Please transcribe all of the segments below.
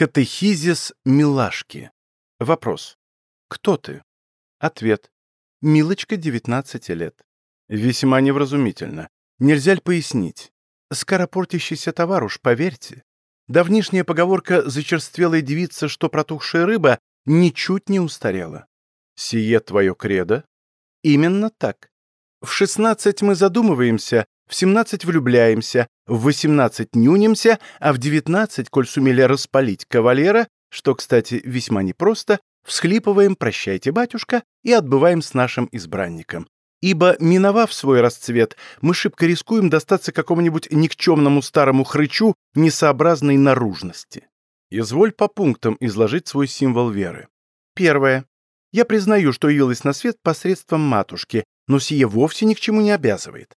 Катехизис милашки. Вопрос. Кто ты? Ответ. Милочка, 19 лет. Весьма невразумительно. Нельзя ли пояснить? Скоропортящийся товар уж, поверьте. Давнишняя поговорка «зачерствелая девица, что протухшая рыба» ничуть не устарела. Сие твое кредо? Именно так. В 16 мы задумываемся, в 17 влюбляемся, в 18 нюнимся, а в 19, коль сумели распалить кавалера, что, кстати, весьма непросто, всхлипываем «Прощайте, батюшка» и отбываем с нашим избранником. Ибо, миновав свой расцвет, мы шибко рискуем достаться какому-нибудь никчемному старому хрычу несообразной наружности. Изволь по пунктам изложить свой символ веры. Первое. Я признаю, что явилась на свет посредством матушки, но сие вовсе ни к чему не обязывает.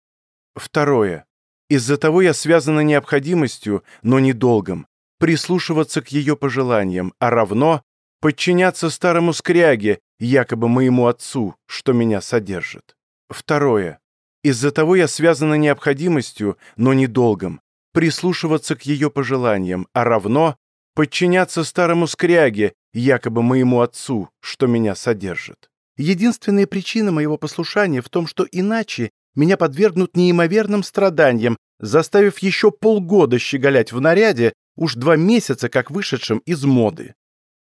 Второе. Из-за того я связана необходимостью, но не долгом, прислушиваться к ее пожеланиям, а равно подчиняться старому скряге, якобы моему отцу, что меня содержит. Второе. Из-за того я связана необходимостью, но не долгом, прислушиваться к ее пожеланиям, а равно подчиняться старому скряге, якобы моему отцу, что меня содержит. Единственная причина моего послушания в том, что иначе меня подвергнут неимоверным страданиям, заставив еще полгода щеголять в наряде, уж два месяца как вышедшим из моды.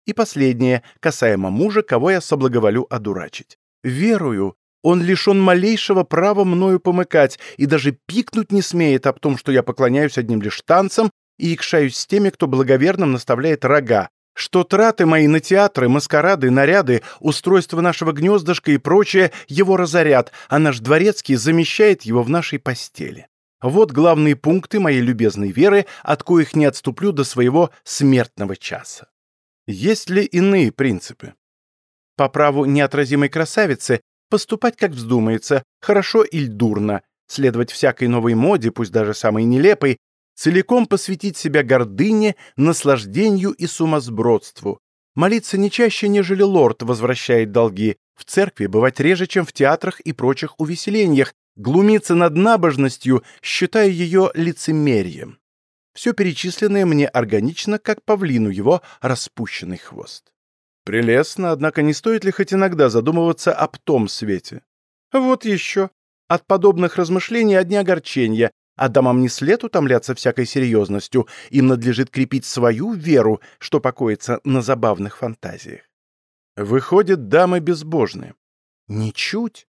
И последнее, касаемо мужа, кого я соблаговолю одурачить. Верую, он лишен малейшего права мною помыкать и даже пикнуть не смеет об том, что я поклоняюсь одним лишь танцам и икшаюсь с теми, кто благоверным наставляет рога, что траты мои на театры, маскарады, наряды, устройство нашего гнездышка и прочее его разорят, а наш дворецкий замещает его в нашей постели. Вот главные пункты моей любезной веры, от коих не отступлю до своего смертного часа. Есть ли иные принципы? По праву неотразимой красавицы поступать как вздумается, хорошо или дурно, следовать всякой новой моде, пусть даже самой нелепой, целиком посвятить себя гордыне, наслаждению и сумасбродству, молиться не чаще, нежели лорд возвращает долги, в церкви бывать реже, чем в театрах и прочих увеселениях, глумиться над набожностью, считая ее лицемерием. Все перечисленное мне органично, как павлину его распущенный хвост. Прелестно, однако не стоит ли хоть иногда задумываться об том свете? Вот еще. От подобных размышлений одни огорчения, а дамам не след утомляться всякой серьезностью, им надлежит крепить свою веру, что покоится на забавных фантазиях. Выходят, дамы безбожны. Ничуть.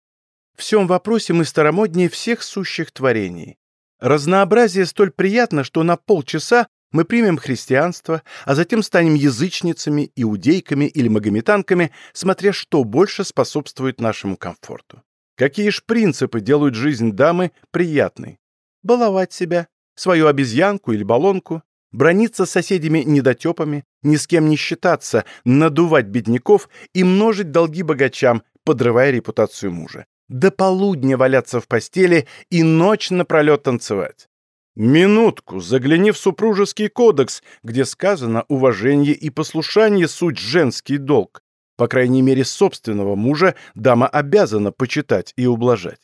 В всем вопросе мы старомоднее всех сущих творений. Разнообразие столь приятно, что на полчаса мы примем христианство, а затем станем язычницами, иудейками или магометанками, смотря что больше способствует нашему комфорту. Какие ж принципы делают жизнь дамы приятной? Баловать себя, свою обезьянку или баллонку, брониться с соседями-недотепами, ни с кем не считаться, надувать бедняков и множить долги богачам, подрывая репутацию мужа до полудня валяться в постели и ночь напролет танцевать. Минутку, загляни в супружеский кодекс, где сказано уважение и послушание суть женский долг. По крайней мере, собственного мужа дама обязана почитать и ублажать.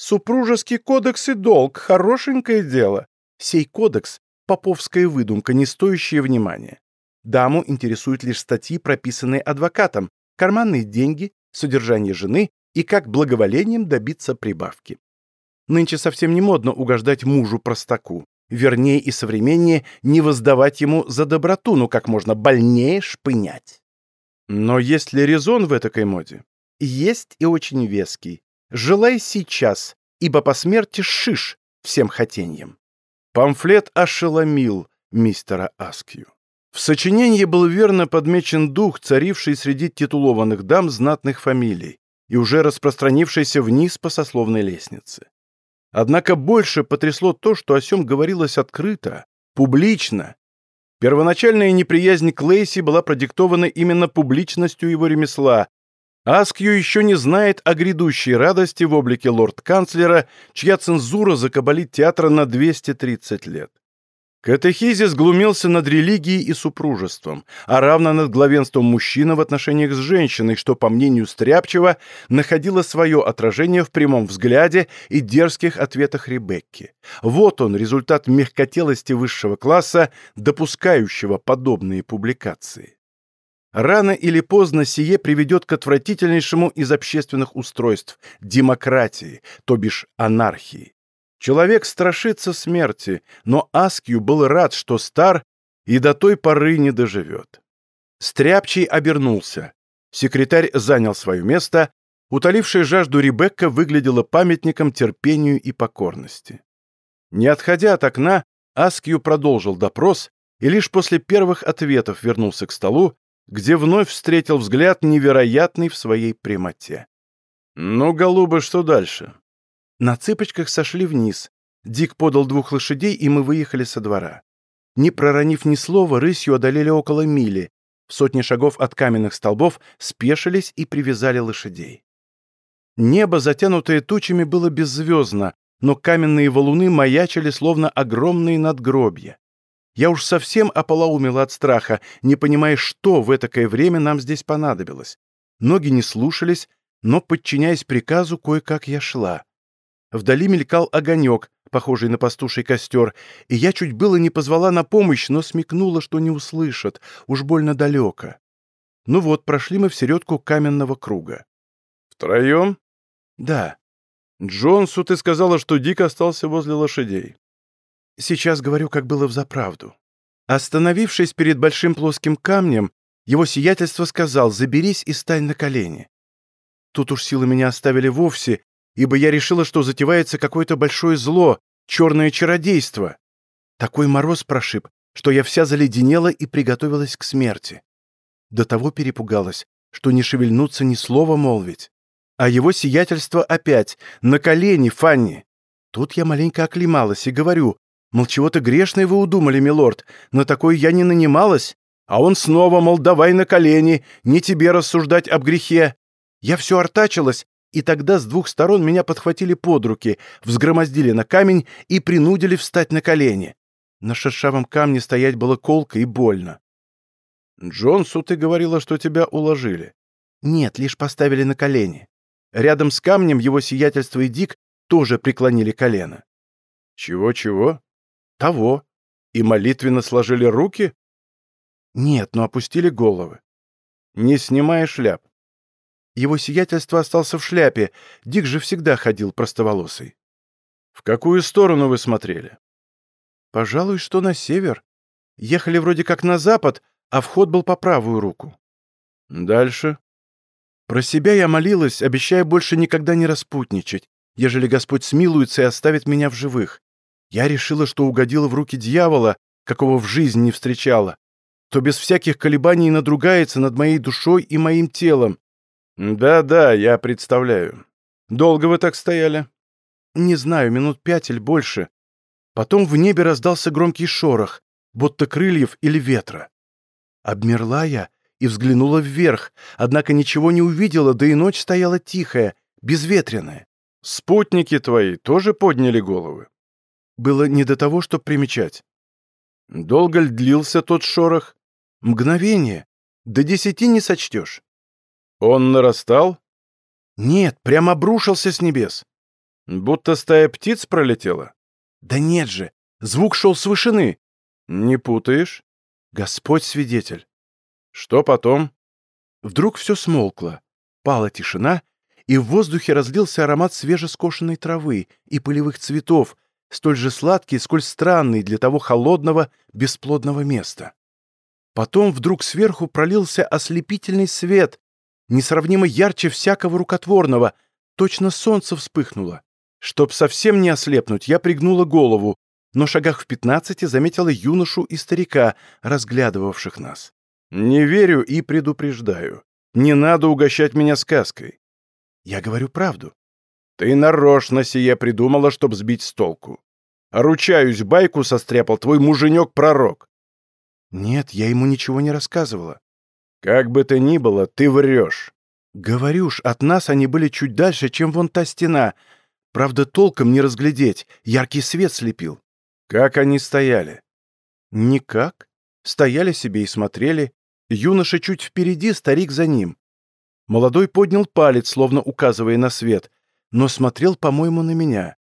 Супружеский кодекс и долг — хорошенькое дело. Сей кодекс — поповская выдумка, не стоящая внимания. Даму интересуют лишь статьи, прописанные адвокатом, карманные деньги, содержание жены и как благоволением добиться прибавки. Нынче совсем не модно угождать мужу-простаку. Вернее и современнее не воздавать ему за доброту, но как можно больнее шпынять. Но есть ли резон в этой моде? Есть и очень веский. Желай сейчас, ибо по смерти шиш всем хотеньем. Памфлет ошеломил мистера Аскью. В сочинении был верно подмечен дух, царивший среди титулованных дам знатных фамилий, и уже распространившийся вниз по сословной лестнице. Однако больше потрясло то, что о сем говорилось открыто, публично. Первоначальная неприязнь к Лейси была продиктована именно публичностью его ремесла. Аскью еще не знает о грядущей радости в облике лорд-канцлера, чья цензура закабалит театра на 230 лет. Катехизис глумился над религией и супружеством, а равно над главенством мужчины в отношениях с женщиной, что, по мнению Стряпчева, находило свое отражение в прямом взгляде и дерзких ответах Ребекки. Вот он, результат мягкотелости высшего класса, допускающего подобные публикации. Рано или поздно сие приведет к отвратительнейшему из общественных устройств – демократии, то бишь анархии. Человек страшится смерти, но Аскью был рад, что стар и до той поры не доживет. Стряпчий обернулся. Секретарь занял свое место, утолившая жажду Ребекка выглядела памятником терпению и покорности. Не отходя от окна, Аскью продолжил допрос и лишь после первых ответов вернулся к столу, где вновь встретил взгляд невероятный в своей прямоте. «Ну, голубы, что дальше?» На цыпочках сошли вниз. Дик подал двух лошадей, и мы выехали со двора. Не проронив ни слова, рысью одолели около мили. В сотне шагов от каменных столбов спешились и привязали лошадей. Небо, затянутое тучами, было беззвездно, но каменные валуны маячили, словно огромные надгробья. Я уж совсем ополоумела от страха, не понимая, что в этакое время нам здесь понадобилось. Ноги не слушались, но, подчиняясь приказу, кое-как я шла. Вдали мелькал огонек, похожий на пастуший костер, и я чуть было не позвала на помощь, но смекнула, что не услышат, уж больно далеко. Ну вот, прошли мы в середку каменного круга. «Втроем?» «Да». «Джонсу ты сказала, что Дик остался возле лошадей». «Сейчас говорю, как было взаправду». Остановившись перед большим плоским камнем, его сиятельство сказал «заберись и стань на колени». Тут уж силы меня оставили вовсе, ибо я решила, что затевается какое-то большое зло, черное чародейство. Такой мороз прошиб, что я вся заледенела и приготовилась к смерти. До того перепугалась, что не шевельнуться ни слова молвить. А его сиятельство опять, на колени, Фанни. Тут я маленько оклемалась и говорю, мол, чего-то грешное вы удумали, милорд, на такое я не нанималась. А он снова, мол, давай на колени, не тебе рассуждать об грехе. Я все артачилась, и тогда с двух сторон меня подхватили под руки, взгромоздили на камень и принудили встать на колени. На шершавом камне стоять было колко и больно. «Джонсу ты говорила, что тебя уложили?» «Нет, лишь поставили на колени. Рядом с камнем его сиятельство и Дик тоже преклонили колено». «Чего-чего?» «Того. И молитвенно сложили руки?» «Нет, но опустили головы». «Не снимая шляп?» Его сиятельство остался в шляпе. Дик же всегда ходил простоволосый. «В какую сторону вы смотрели?» «Пожалуй, что на север. Ехали вроде как на запад, а вход был по правую руку». «Дальше?» «Про себя я молилась, обещая больше никогда не распутничать, ежели Господь смилуется и оставит меня в живых. Я решила, что угодила в руки дьявола, какого в жизни не встречала, то без всяких колебаний надругается над моей душой и моим телом, «Да-да, я представляю. Долго вы так стояли?» «Не знаю, минут пять или больше. Потом в небе раздался громкий шорох, будто крыльев или ветра. Обмерла я и взглянула вверх, однако ничего не увидела, да и ночь стояла тихая, безветренная. Спутники твои тоже подняли головы?» Было не до того, чтобы примечать. Долго ли длился тот шорох? Мгновение. До десяти не сочтешь. Он нарастал? Нет, прямо обрушился с небес. Будто стая птиц пролетела? Да нет же, звук шел с вышины. Не путаешь? Господь свидетель. Что потом? Вдруг все смолкло. Пала тишина, и в воздухе разлился аромат свежескошенной травы и полевых цветов, столь же сладкий, сколь странный для того холодного, бесплодного места. Потом вдруг сверху пролился ослепительный свет, несравнимо ярче всякого рукотворного, точно солнце вспыхнуло. Чтоб совсем не ослепнуть, я пригнула голову, но шагах в пятнадцати заметила юношу и старика, разглядывавших нас. «Не верю и предупреждаю. Не надо угощать меня сказкой». «Я говорю правду». «Ты нарочно сие придумала, чтоб сбить с толку. Ручаюсь, байку состряпал твой муженек-пророк». «Нет, я ему ничего не рассказывала. «Как бы то ни было, ты врешь». «Говорю ж, от нас они были чуть дальше, чем вон та стена. Правда, толком не разглядеть, яркий свет слепил». «Как они стояли?» Никак. Стояли себе и смотрели. Юноша чуть впереди, старик за ним. Молодой поднял палец, словно указывая на свет, но смотрел, по-моему, на меня.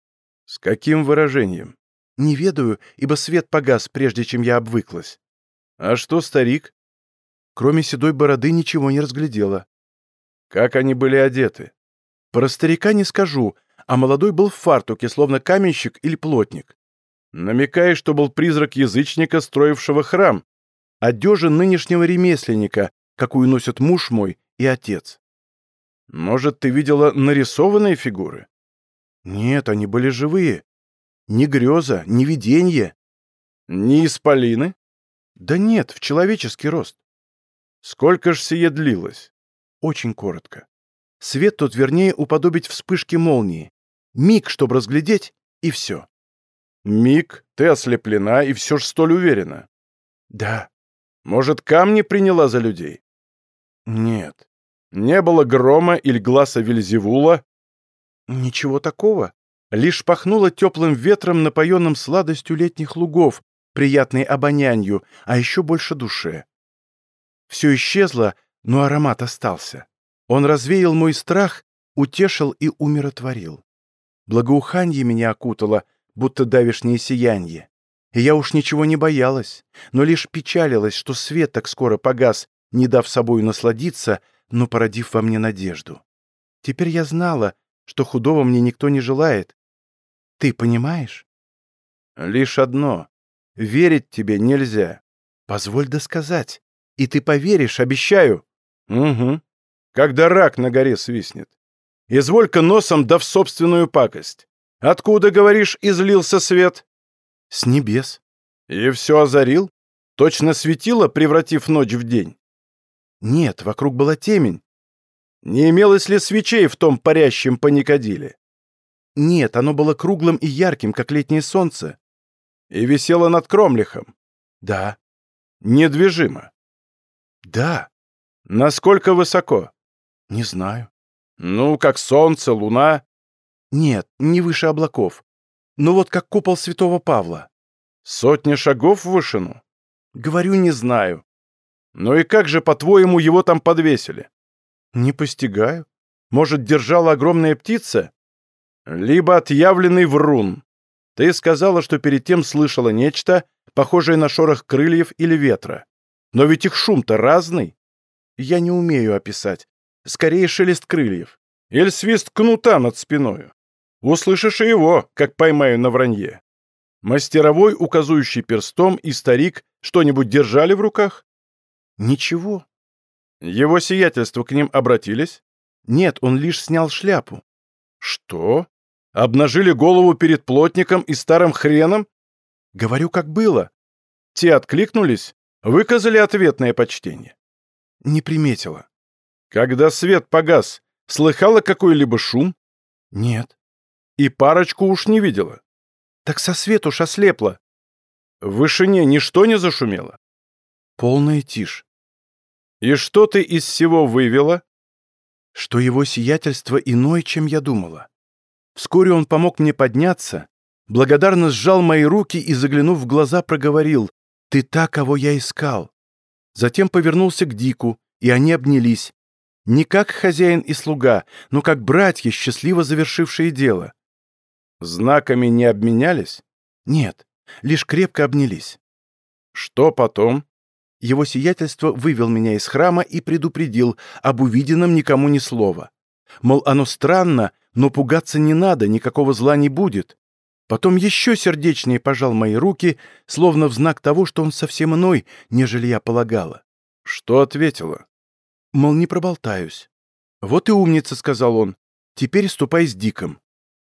С каким выражением? Не ведаю, ибо свет погас, прежде чем я обвыклась. А что старик? Кроме седой бороды ничего не разглядела. Как они были одеты? Про старика не скажу, а молодой был в фартуке, словно каменщик или плотник. Намекаешь, что был призрак язычника, строившего храм, одежа нынешнего ремесленника, какую носят муж мой и отец. Может, ты видела нарисованные фигуры? Нет, они были живые. Ни греза, ни виденье. Ни исполины? Да нет, в человеческий рост. Сколько ж сие длилось? Очень коротко. Свет тут, вернее, уподобить вспышке молнии. Миг, чтобы разглядеть, и все. Миг, ты ослеплена и все ж столь уверена. Да. Может, камни приняла за людей? Нет. Не было грома или глаза Вельзевула? Ничего такого. Лишь пахнуло теплым ветром, напоенным сладостью летних лугов, приятной обонянью, а еще больше душе. Все исчезло, но аромат остался. Он развеял мой страх, утешил и умиротворил. Благоуханье меня окутало, будто давишнее сиянье. И я уж ничего не боялась, но лишь печалилась, что свет так скоро погас, не дав собою насладиться, но породив во мне надежду. Теперь я знала, что худого мне никто не желает. Ты понимаешь? Лишь одно. Верить тебе нельзя. Позволь досказать. И ты поверишь, обещаю. Угу. Когда рак на горе свистнет. Изволь-ка носом да в собственную пакость. Откуда, говоришь, излился свет? С небес. И все озарил? Точно светило, превратив ночь в день? Нет, вокруг была темень. Не имелось ли свечей в том парящем паникадиле? Нет, оно было круглым и ярким, как летнее солнце. И висело над Кромлихом? Да. Недвижимо? Да. Насколько высоко? Не знаю. Ну, как солнце, луна? Нет, не выше облаков. Ну вот как купол святого Павла. Сотня шагов в вышину? Говорю, не знаю. Ну и как же, по-твоему, его там подвесили? Не постигаю. Может, держала огромная птица? Либо отъявленный врун. Ты сказала, что перед тем слышала нечто, похожее на шорох крыльев или ветра. Но ведь их шум-то разный. Я не умею описать. Скорее шелест крыльев. Или свист кнута над спиною. Услышишь и его, как поймаю на вранье. Мастеровой, указующий перстом, и старик что-нибудь держали в руках? Ничего. Его сиятельство к ним обратились? Нет, он лишь снял шляпу. Что? Обнажили голову перед плотником и старым хреном? Говорю, как было. Те откликнулись, выказали ответное почтение. Не приметила. Когда свет погас, слыхала какой-либо шум? Нет. И парочку уж не видела. Так со свету ж ослепла. В вышине ничто не зашумело? Полная тишь. И что ты из всего вывела? Что его сиятельство иное, чем я думала. Вскоре он помог мне подняться, благодарно сжал мои руки и, заглянув в глаза, проговорил «Ты та, кого я искал». Затем повернулся к Дику, и они обнялись. Не как хозяин и слуга, но как братья, счастливо завершившие дело. Знаками не обменялись? Нет, лишь крепко обнялись. Что потом? Его сиятельство вывел меня из храма и предупредил об увиденном никому ни слова. Мол, оно странно, но пугаться не надо, никакого зла не будет. Потом еще сердечнее пожал мои руки, словно в знак того, что он совсем иной, нежели я полагала. Что ответила? Мол, не проболтаюсь. Вот и умница, сказал он. Теперь ступай с Диком.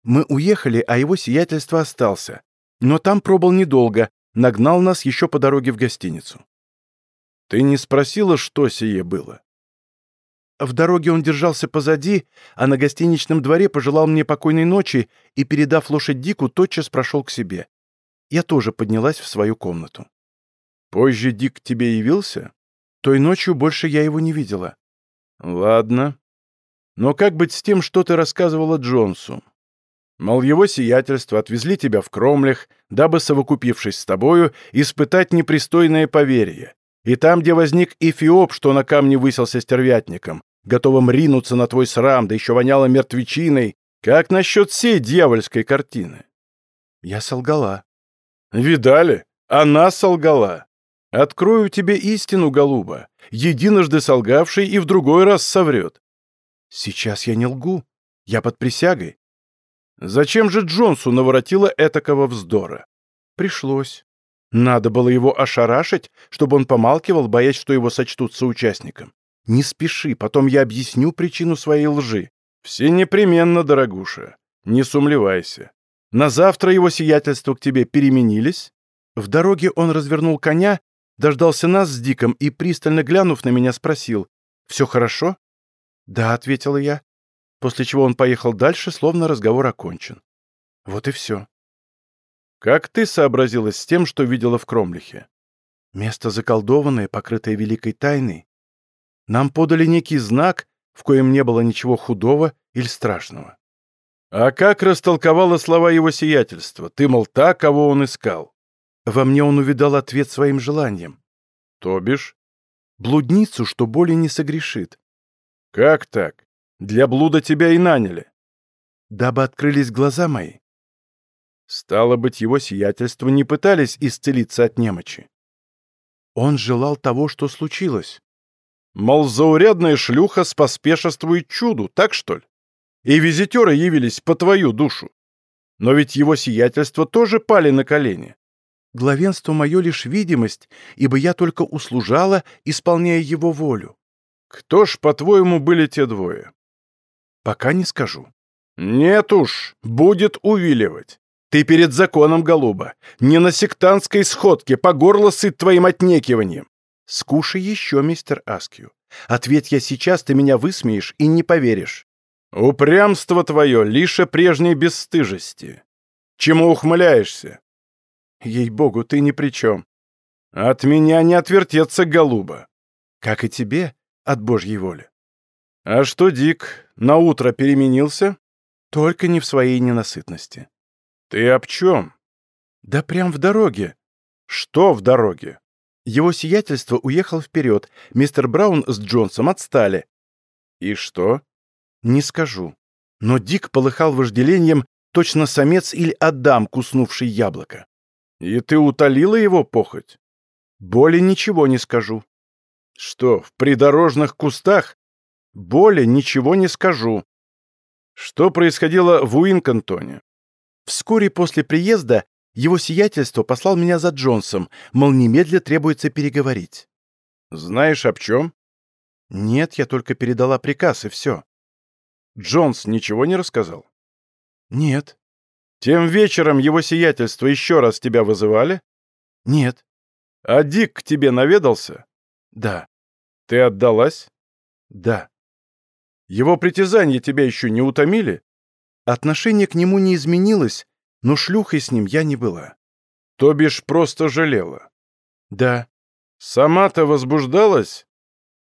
Мы уехали, а его сиятельство остался. Но там пробыл недолго, нагнал нас еще по дороге в гостиницу. Ты не спросила, что сие было? В дороге он держался позади, а на гостиничном дворе пожелал мне покойной ночи и, передав лошадь Дику, тотчас прошел к себе. Я тоже поднялась в свою комнату. Позже Дик тебе явился? Той ночью больше я его не видела. Ладно. Но как быть с тем, что ты рассказывала Джонсу? Мол, его сиятельство отвезли тебя в Кромлях, дабы, совокупившись с тобою, испытать непристойное поверье. И там, где возник Эфиоп, что на камне высился стервятником, готовым ринуться на твой срам, да еще воняло мертвечиной, как насчет всей дьявольской картины? Я солгала. Видали? Она солгала. Открою тебе истину, голуба. Единожды солгавший и в другой раз соврет. Сейчас я не лгу. Я под присягой. Зачем же Джонсу наворотило этакого вздора? Пришлось. Надо было его ошарашить, чтобы он помалкивал, боясь, что его сочтут соучастником. Не спеши, потом я объясню причину своей лжи. Все непременно, дорогуша. Не сумлевайся. На завтра его сиятельство к тебе переменились? В дороге он развернул коня, дождался нас с Диком и, пристально глянув на меня, спросил, «Все хорошо?» «Да», — ответила я, после чего он поехал дальше, словно разговор окончен. Вот и все. «Как ты сообразилась с тем, что видела в Кромлихе?» «Место заколдованное, покрытое великой тайной. Нам подали некий знак, в коем не было ничего худого или страшного». «А как растолковала слова его сиятельства? Ты, мол, та, кого он искал?» Во мне он увидал ответ своим желаниям. «То бишь?» «Блудницу, что более не согрешит». «Как так? Для блуда тебя и наняли. Дабы открылись глаза мои. Стало быть, его сиятельство не пытались исцелиться от немочи. Он желал того, что случилось. Мол, заурядная шлюха споспешествует чуду, так что ли? И визитеры явились по твою душу. Но ведь его сиятельство тоже пали на колени. Главенство мое лишь видимость, ибо я только услужала, исполняя его волю. Кто ж, по-твоему, были те двое? Пока не скажу. Нет уж, будет увиливать. Ты перед законом, голуба, не на сектантской сходке, по горло сыт твоим отнекиванием. Скушай еще, мистер Аскью. Ответь я сейчас, ты меня высмеешь и не поверишь. Упрямство твое лишь прежней бесстыжести. Чему ухмыляешься? Ей-богу, ты ни при чем. От меня не отвертеться, голуба. Как и тебе, от Божьей воли. А что, Дик, на утро переменился? Только не в своей ненасытности. Ты об чем? Да прям в дороге. Что в дороге? Его сиятельство уехал вперед. Мистер Браун с Джонсом отстали. И что? Не скажу. Но Дик полыхал вожделением, точно самец или Адам, куснувший яблоко. И ты утолила его похоть? Более ничего не скажу. Что, в придорожных кустах более ничего не скажу. Что происходило в Уинкантоне? Вскоре после приезда его сиятельство послал меня за Джонсом, мол, немедля требуется переговорить. Знаешь, об чем? Нет, я только передала приказ, и все. Джонс ничего не рассказал? Нет. Тем вечером его сиятельство еще раз тебя вызывали? Нет. А Дик к тебе наведался? Да. Ты отдалась? Да. Его притязания тебя еще не утомили? Отношение к нему не изменилось, но шлюхой с ним я не была. То бишь просто жалела? Да. Сама-то возбуждалась?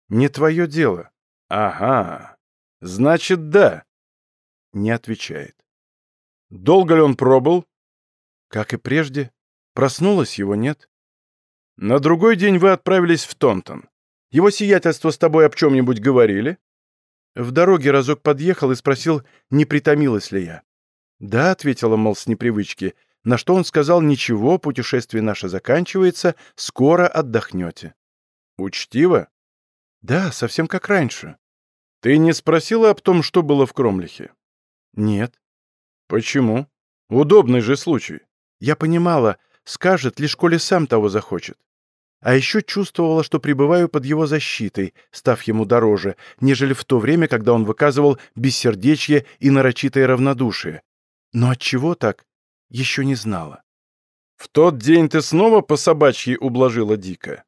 Не твое дело. Ага. Значит, да. Не отвечает. Долго ли он пробыл? Как и прежде. Проснулась его нет. На другой день вы отправились в Тонтон. Его сиятельство с тобой об чем-нибудь говорили? В дороге разок подъехал и спросил, не притомилась ли я. «Да», — ответила, мол, с непривычки, на что он сказал, «Ничего, путешествие наше заканчивается, скоро отдохнете». «Учтиво?» «Да, совсем как раньше». «Ты не спросила об том, что было в Кромлихе?» «Нет». «Почему? Удобный же случай». «Я понимала, скажет, лишь коли сам того захочет а еще чувствовала, что пребываю под его защитой, став ему дороже, нежели в то время, когда он выказывал бессердечье и нарочитое равнодушие. Но от чего так, еще не знала. «В тот день ты снова по собачьи ублажила Дика?»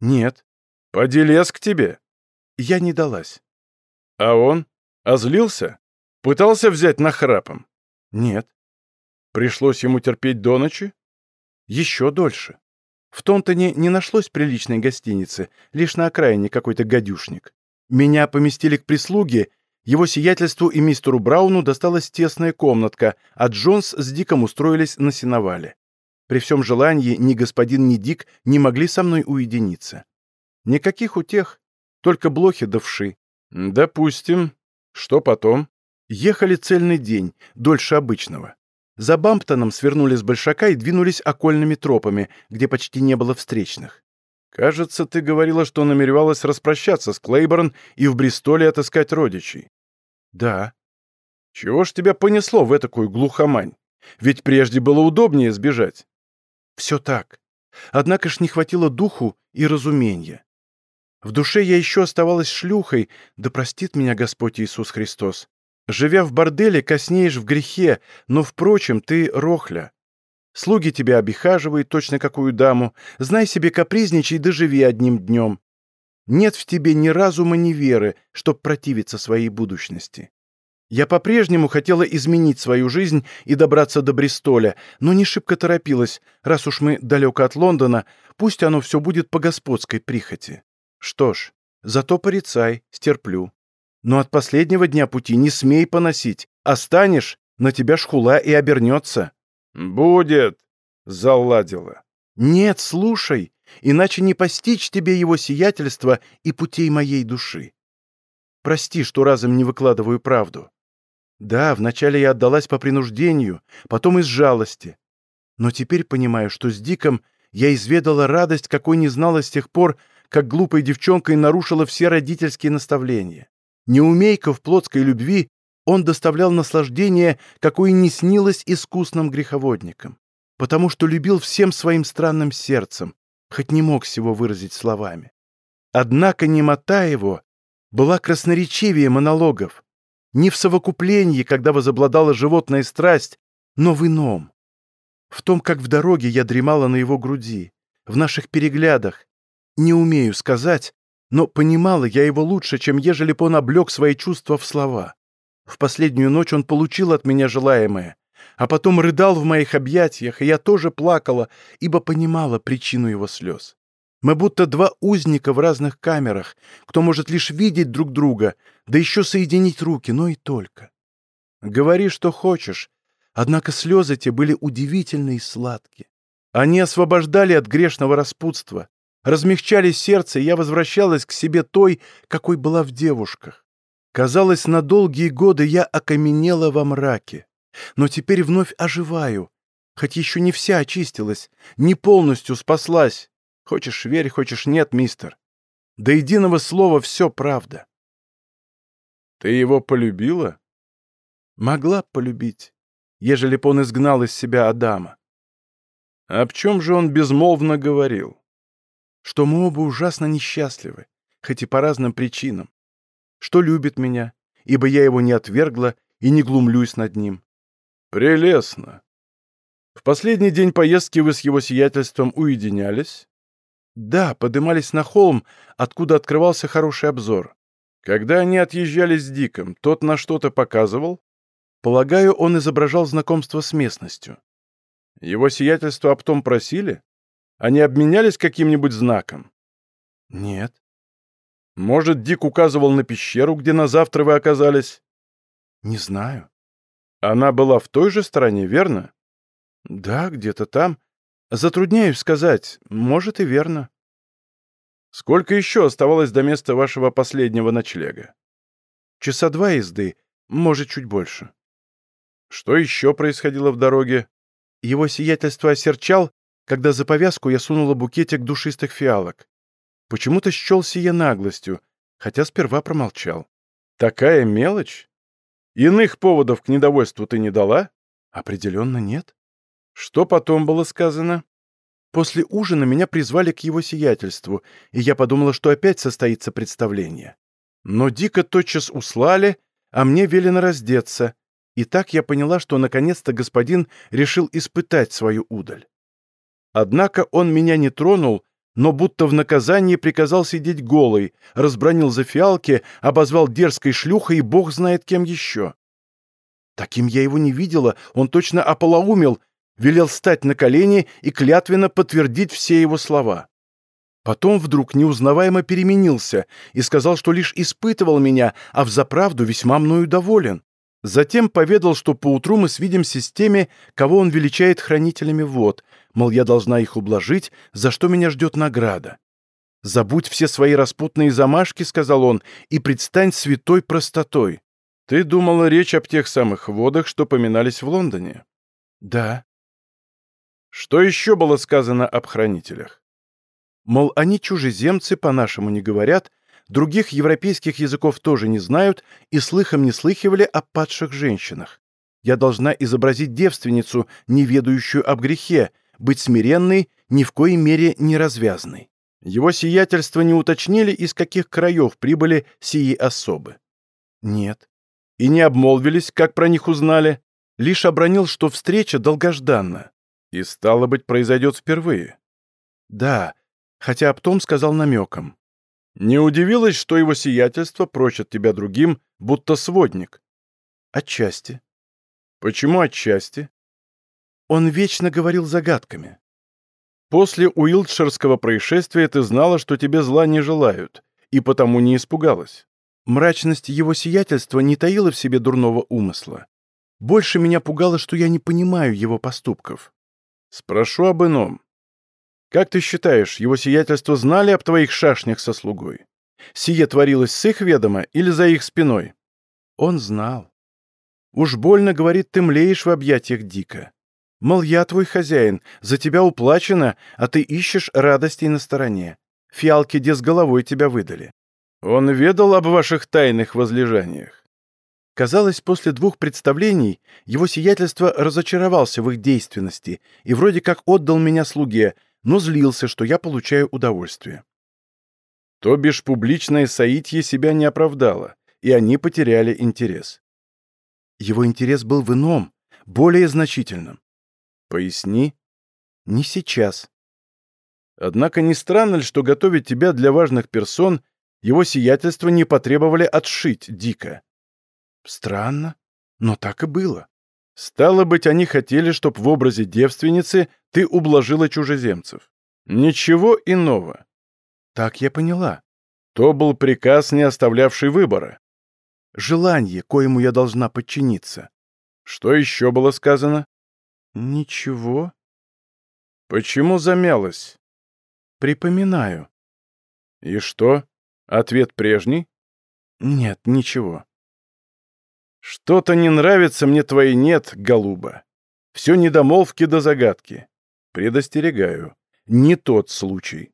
«Нет». «Поделез к тебе?» Я не далась. «А он? Озлился? Пытался взять нахрапом?» «Нет». «Пришлось ему терпеть до ночи?» «Еще дольше». В Тонтоне не нашлось приличной гостиницы, лишь на окраине какой-то гадюшник. Меня поместили к прислуге, Его сиятельству и мистеру Брауну досталась тесная комнатка, а Джонс с Диком устроились на сеновале. При всем желании ни господин, ни Дик не могли со мной уединиться. Никаких утех, только блохи да вши. Допустим. Что потом? Ехали цельный день, дольше обычного. За Бамптоном свернули с Большака и двинулись окольными тропами, где почти не было встречных. Кажется, ты говорила, что намеревалась распрощаться с Клейборн и в Бристоле отыскать родичей. Да. Чего ж тебя понесло в такую глухомань? Ведь прежде было удобнее сбежать. Все так. Однако ж не хватило духу и разумения. В душе я еще оставалась шлюхой, да простит меня Господь Иисус Христос. Живя в борделе, коснеешь в грехе, но, впрочем, ты рохля. Слуги тебя обихаживают, точно какую даму. Знай себе, капризничай, да живи одним днем. Нет в тебе ни разума, ни веры, чтоб противиться своей будущности. Я по-прежнему хотела изменить свою жизнь и добраться до Бристоля, но не шибко торопилась, раз уж мы далеко от Лондона, пусть оно все будет по господской прихоти. Что ж, зато порицай, стерплю. Но от последнего дня пути не смей поносить. Останешь, на тебя шхула и обернется. «Будет!» — заладила. «Нет, слушай, иначе не постичь тебе его сиятельства и путей моей души. Прости, что разом не выкладываю правду. Да, вначале я отдалась по принуждению, потом из жалости. Но теперь понимаю, что с Диком я изведала радость, какой не знала с тех пор, как глупой девчонкой нарушила все родительские наставления. Неумейка в плотской любви он доставлял наслаждение, какое не снилось искусным греховодникам, потому что любил всем своим странным сердцем, хоть не мог всего выразить словами. Однако немота его была красноречивее монологов, не в совокуплении, когда возобладала животная страсть, но в ином. В том, как в дороге я дремала на его груди, в наших переглядах. Не умею сказать, но понимала я его лучше, чем ежели бы он облег свои чувства в слова. В последнюю ночь он получил от меня желаемое, а потом рыдал в моих объятиях, и я тоже плакала, ибо понимала причину его слез. Мы будто два узника в разных камерах, кто может лишь видеть друг друга, да еще соединить руки, но и только. Говори, что хочешь, однако слезы те были удивительны и сладкие. Они освобождали от грешного распутства, размягчали сердце, и я возвращалась к себе той, какой была в девушках. Казалось, на долгие годы я окаменела во мраке, но теперь вновь оживаю, хоть еще не вся очистилась, не полностью спаслась. Хочешь верь, хочешь нет, мистер. До единого слова все правда. Ты его полюбила? Могла полюбить, ежели б он изгнал из себя Адама. Об чем же он безмолвно говорил? Что мы оба ужасно несчастливы, хоть и по разным причинам что любит меня, ибо я его не отвергла и не глумлюсь над ним. Прелестно. В последний день поездки вы с его сиятельством уединялись? Да, подымались на холм, откуда открывался хороший обзор. Когда они отъезжали с Диком, тот на что-то показывал? Полагаю, он изображал знакомство с местностью. Его сиятельство об том просили? Они обменялись каким-нибудь знаком? Нет. Может, Дик указывал на пещеру, где на завтра вы оказались? Не знаю. Она была в той же стороне, верно? Да, где-то там. Затрудняюсь сказать. Может, и верно. Сколько еще оставалось до места вашего последнего ночлега? Часа два езды, может, чуть больше. Что еще происходило в дороге? Его сиятельство осерчал, когда за повязку я сунула букетик душистых фиалок. Почему-то счел сие наглостью, хотя сперва промолчал. «Такая мелочь? Иных поводов к недовольству ты не дала?» «Определенно нет». «Что потом было сказано?» После ужина меня призвали к его сиятельству, и я подумала, что опять состоится представление. Но дико тотчас услали, а мне велено раздеться, и так я поняла, что наконец-то господин решил испытать свою удаль. Однако он меня не тронул, но будто в наказание приказал сидеть голой, разбронил за фиалки, обозвал дерзкой шлюхой и бог знает кем еще. Таким я его не видела, он точно ополоумел, велел встать на колени и клятвенно подтвердить все его слова. Потом вдруг неузнаваемо переменился и сказал, что лишь испытывал меня, а взаправду весьма мною доволен. Затем поведал, что поутру мы свидимся с теми, кого он величает хранителями вод, мол, я должна их ублажить, за что меня ждет награда. «Забудь все свои распутные замашки», — сказал он, — «и предстань святой простотой». Ты думала речь об тех самых водах, что поминались в Лондоне? Да. Что еще было сказано об хранителях? Мол, они чужеземцы, по-нашему не говорят, других европейских языков тоже не знают и слыхом не слыхивали о падших женщинах. Я должна изобразить девственницу, не ведающую об грехе, быть смиренной, ни в коей мере не развязной. Его сиятельство не уточнили, из каких краев прибыли сии особы. Нет. И не обмолвились, как про них узнали. Лишь обронил, что встреча долгожданна. И, стало быть, произойдет впервые. Да, хотя об том сказал намеком. Не удивилась, что его сиятельство прочит тебя другим, будто сводник? Отчасти. Почему отчасти? Он вечно говорил загадками. После Уилтширского происшествия ты знала, что тебе зла не желают, и потому не испугалась. Мрачность его сиятельства не таила в себе дурного умысла. Больше меня пугало, что я не понимаю его поступков. Спрошу об ином. Как ты считаешь, его сиятельство знали об твоих шашнях со слугой? Сие творилось с их ведома или за их спиной? Он знал. Уж больно, говорит, ты млеешь в объятиях Дика. Мол, я твой хозяин, за тебя уплачено, а ты ищешь радостей на стороне. Фиалки где с головой тебя выдали. Он ведал об ваших тайных возлежаниях. Казалось, после двух представлений его сиятельство разочаровался в их действенности и вроде как отдал меня слуге, но злился, что я получаю удовольствие. То бишь публичное соитие себя не оправдало, и они потеряли интерес. Его интерес был в ином, более значительном. Поясни. Не сейчас. Однако не странно ли, что готовить тебя для важных персон его сиятельство не потребовали отшить дико? Странно, но так и было. Стало быть, они хотели, чтобы в образе девственницы ты ублажила чужеземцев. Ничего иного. Так я поняла. То был приказ, не оставлявший выбора. Желание, коему я должна подчиниться. Что еще было сказано? Ничего. Почему замялась? Припоминаю. И что? Ответ прежний? Нет, ничего. Что-то не нравится мне твои «нет», голуба. Все недомолвки до загадки. Предостерегаю. Не тот случай.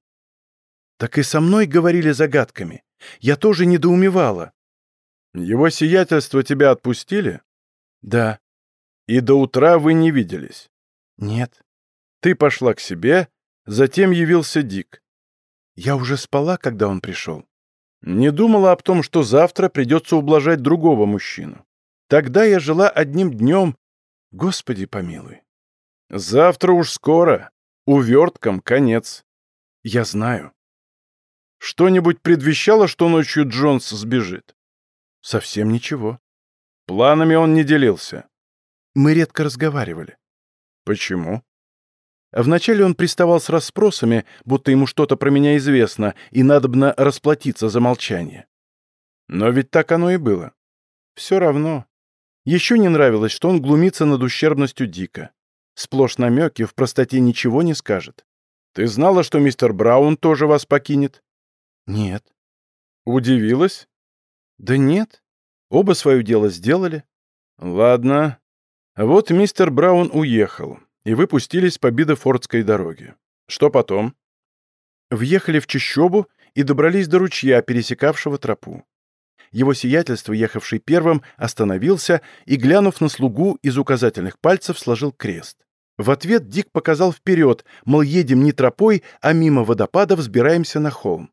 Так и со мной говорили загадками. Я тоже недоумевала. Его сиятельство тебя отпустили? Да. И до утра вы не виделись? Нет. Ты пошла к себе, затем явился Дик. Я уже спала, когда он пришел. Не думала об том, что завтра придется ублажать другого мужчину. Тогда я жила одним днем. Господи помилуй. Завтра уж скоро. Уверткам конец. Я знаю. Что-нибудь предвещало, что ночью Джонс сбежит? Совсем ничего. Планами он не делился. Мы редко разговаривали. Почему? Вначале он приставал с расспросами, будто ему что-то про меня известно, и надобно расплатиться за молчание. Но ведь так оно и было. Все равно. Еще не нравилось, что он глумится над ущербностью Дика. Сплошь намеки, в простоте ничего не скажет. Ты знала, что мистер Браун тоже вас покинет? Нет. Удивилась? Да нет. Оба свое дело сделали. Ладно. Вот мистер Браун уехал, и вы пустились по Бидефордской дороге. Что потом? Въехали в чащобу и добрались до ручья, пересекавшего тропу его сиятельство, ехавший первым, остановился и, глянув на слугу, из указательных пальцев сложил крест. В ответ Дик показал вперед, мол, едем не тропой, а мимо водопада взбираемся на холм.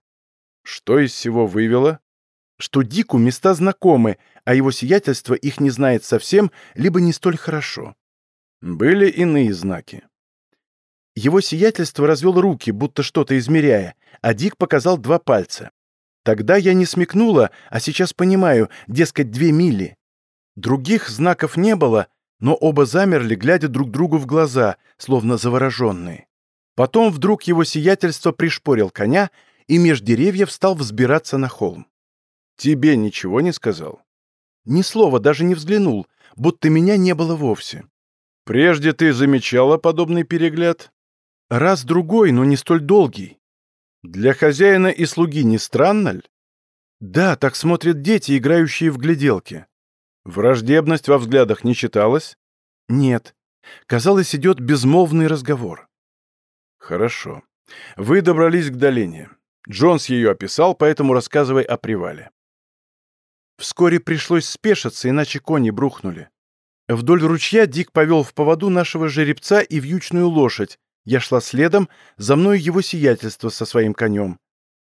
Что из всего вывело? Что Дику места знакомы, а его сиятельство их не знает совсем, либо не столь хорошо. Были иные знаки. Его сиятельство развел руки, будто что-то измеряя, а Дик показал два пальца. Тогда я не смекнула, а сейчас понимаю, дескать, две мили. Других знаков не было, но оба замерли, глядя друг другу в глаза, словно завороженные. Потом вдруг его сиятельство пришпорил коня и меж деревьев стал взбираться на холм. Тебе ничего не сказал? Ни слова, даже не взглянул, будто меня не было вовсе. Прежде ты замечала подобный перегляд? Раз-другой, но не столь долгий. Для хозяина и слуги не странно ли? Да, так смотрят дети, играющие в гляделки. Враждебность во взглядах не читалась? Нет. Казалось, идет безмолвный разговор. Хорошо. Вы добрались к долине. Джонс ее описал, поэтому рассказывай о привале. Вскоре пришлось спешиться, иначе кони брухнули. Вдоль ручья Дик повел в поводу нашего жеребца и вьючную лошадь. Я шла следом, за мной его сиятельство со своим конем.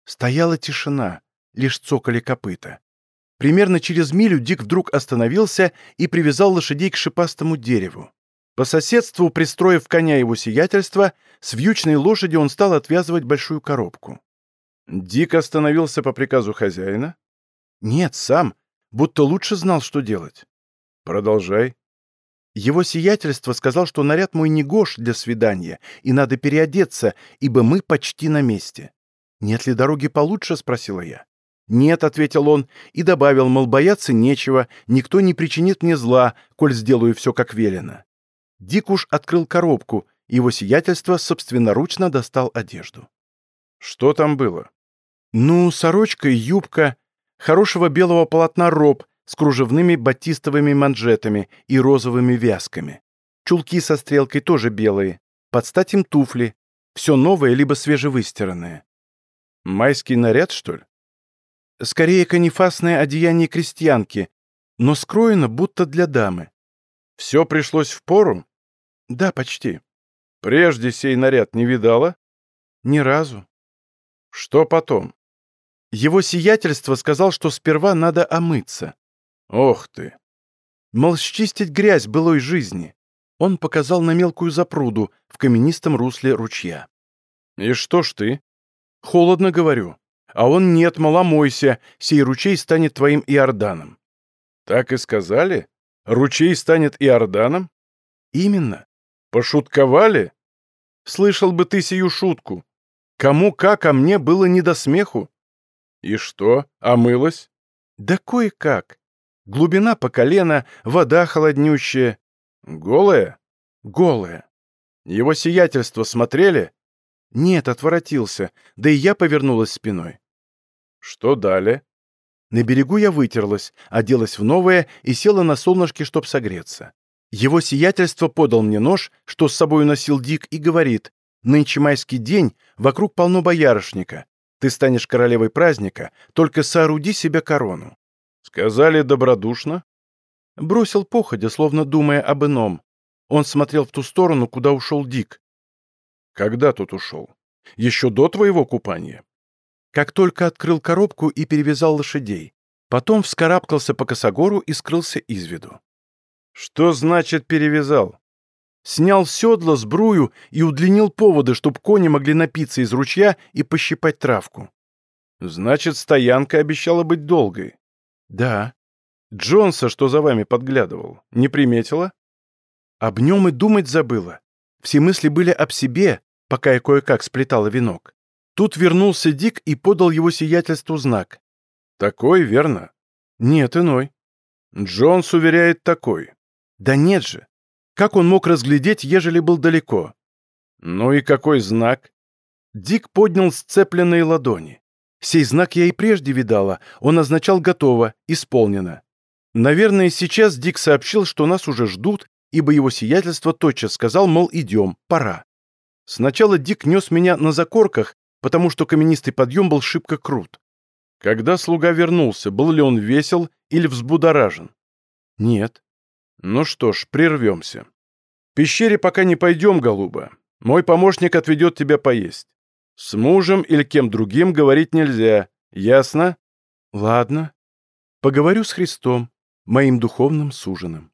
Стояла тишина, лишь цокали копыта. Примерно через милю Дик вдруг остановился и привязал лошадей к шипастому дереву. По соседству, пристроив коня его сиятельства, с вьючной лошади он стал отвязывать большую коробку. Дик остановился по приказу хозяина? Нет, сам, будто лучше знал, что делать. Продолжай. Его сиятельство сказал, что наряд мой не гош для свидания, и надо переодеться, ибо мы почти на месте. «Нет ли дороги получше?» — спросила я. «Нет», — ответил он, и добавил, мол, бояться нечего, никто не причинит мне зла, коль сделаю все как велено. Дик уж открыл коробку, его сиятельство собственноручно достал одежду. «Что там было?» «Ну, сорочка и юбка, хорошего белого полотна роб с кружевными батистовыми манжетами и розовыми вязками. Чулки со стрелкой тоже белые, под стать им туфли, все новое либо свежевыстиранное. Майский наряд, что ли? Скорее канифасное одеяние крестьянки, но скроено будто для дамы. Все пришлось в пору? Да, почти. Прежде сей наряд не видала? Ни разу. Что потом? Его сиятельство сказал, что сперва надо омыться. Ох ты! Мол, счистить грязь былой жизни. Он показал на мелкую запруду в каменистом русле ручья. И что ж ты? Холодно, говорю. А он нет, маломойся, сей ручей станет твоим Иорданом. Так и сказали? Ручей станет Иорданом? Именно. Пошутковали? Слышал бы ты сию шутку. Кому как, а мне было не до смеху. И что, омылась? Да кое-как. Глубина по колено, вода холоднющая. Голая? Голая. Его сиятельство смотрели? Нет, отворотился, да и я повернулась спиной. Что далее? На берегу я вытерлась, оделась в новое и села на солнышке, чтоб согреться. Его сиятельство подал мне нож, что с собой носил Дик, и говорит, «Нынче майский день, вокруг полно боярышника. Ты станешь королевой праздника, только сооруди себе корону». Сказали добродушно? Бросил походя, словно думая об ином. Он смотрел в ту сторону, куда ушел Дик. Когда тут ушел? Еще до твоего купания? Как только открыл коробку и перевязал лошадей. Потом вскарабкался по косогору и скрылся из виду. Что значит перевязал? Снял седло, сбрую и удлинил поводы, чтоб кони могли напиться из ручья и пощипать травку. Значит, стоянка обещала быть долгой. Да. Джонса, что за вами подглядывал, не приметила? Об нем и думать забыла. Все мысли были об себе, пока я кое-как сплетала венок. Тут вернулся Дик и подал его сиятельству знак. Такой, верно? Нет, иной. Джонс уверяет такой. Да нет же. Как он мог разглядеть, ежели был далеко? Ну и какой знак? Дик поднял сцепленные ладони. Сей знак я и прежде видала. Он означал «готово», «исполнено». Наверное, сейчас Дик сообщил, что нас уже ждут, ибо его сиятельство тотчас сказал, мол, идем, пора. Сначала Дик нес меня на закорках, потому что каменистый подъем был шибко крут. Когда слуга вернулся, был ли он весел или взбудоражен? Нет. Ну что ж, прервемся. В пещере пока не пойдем, голуба. Мой помощник отведет тебя поесть. С мужем или кем другим говорить нельзя. Ясно? Ладно. Поговорю с Христом, моим духовным суженым.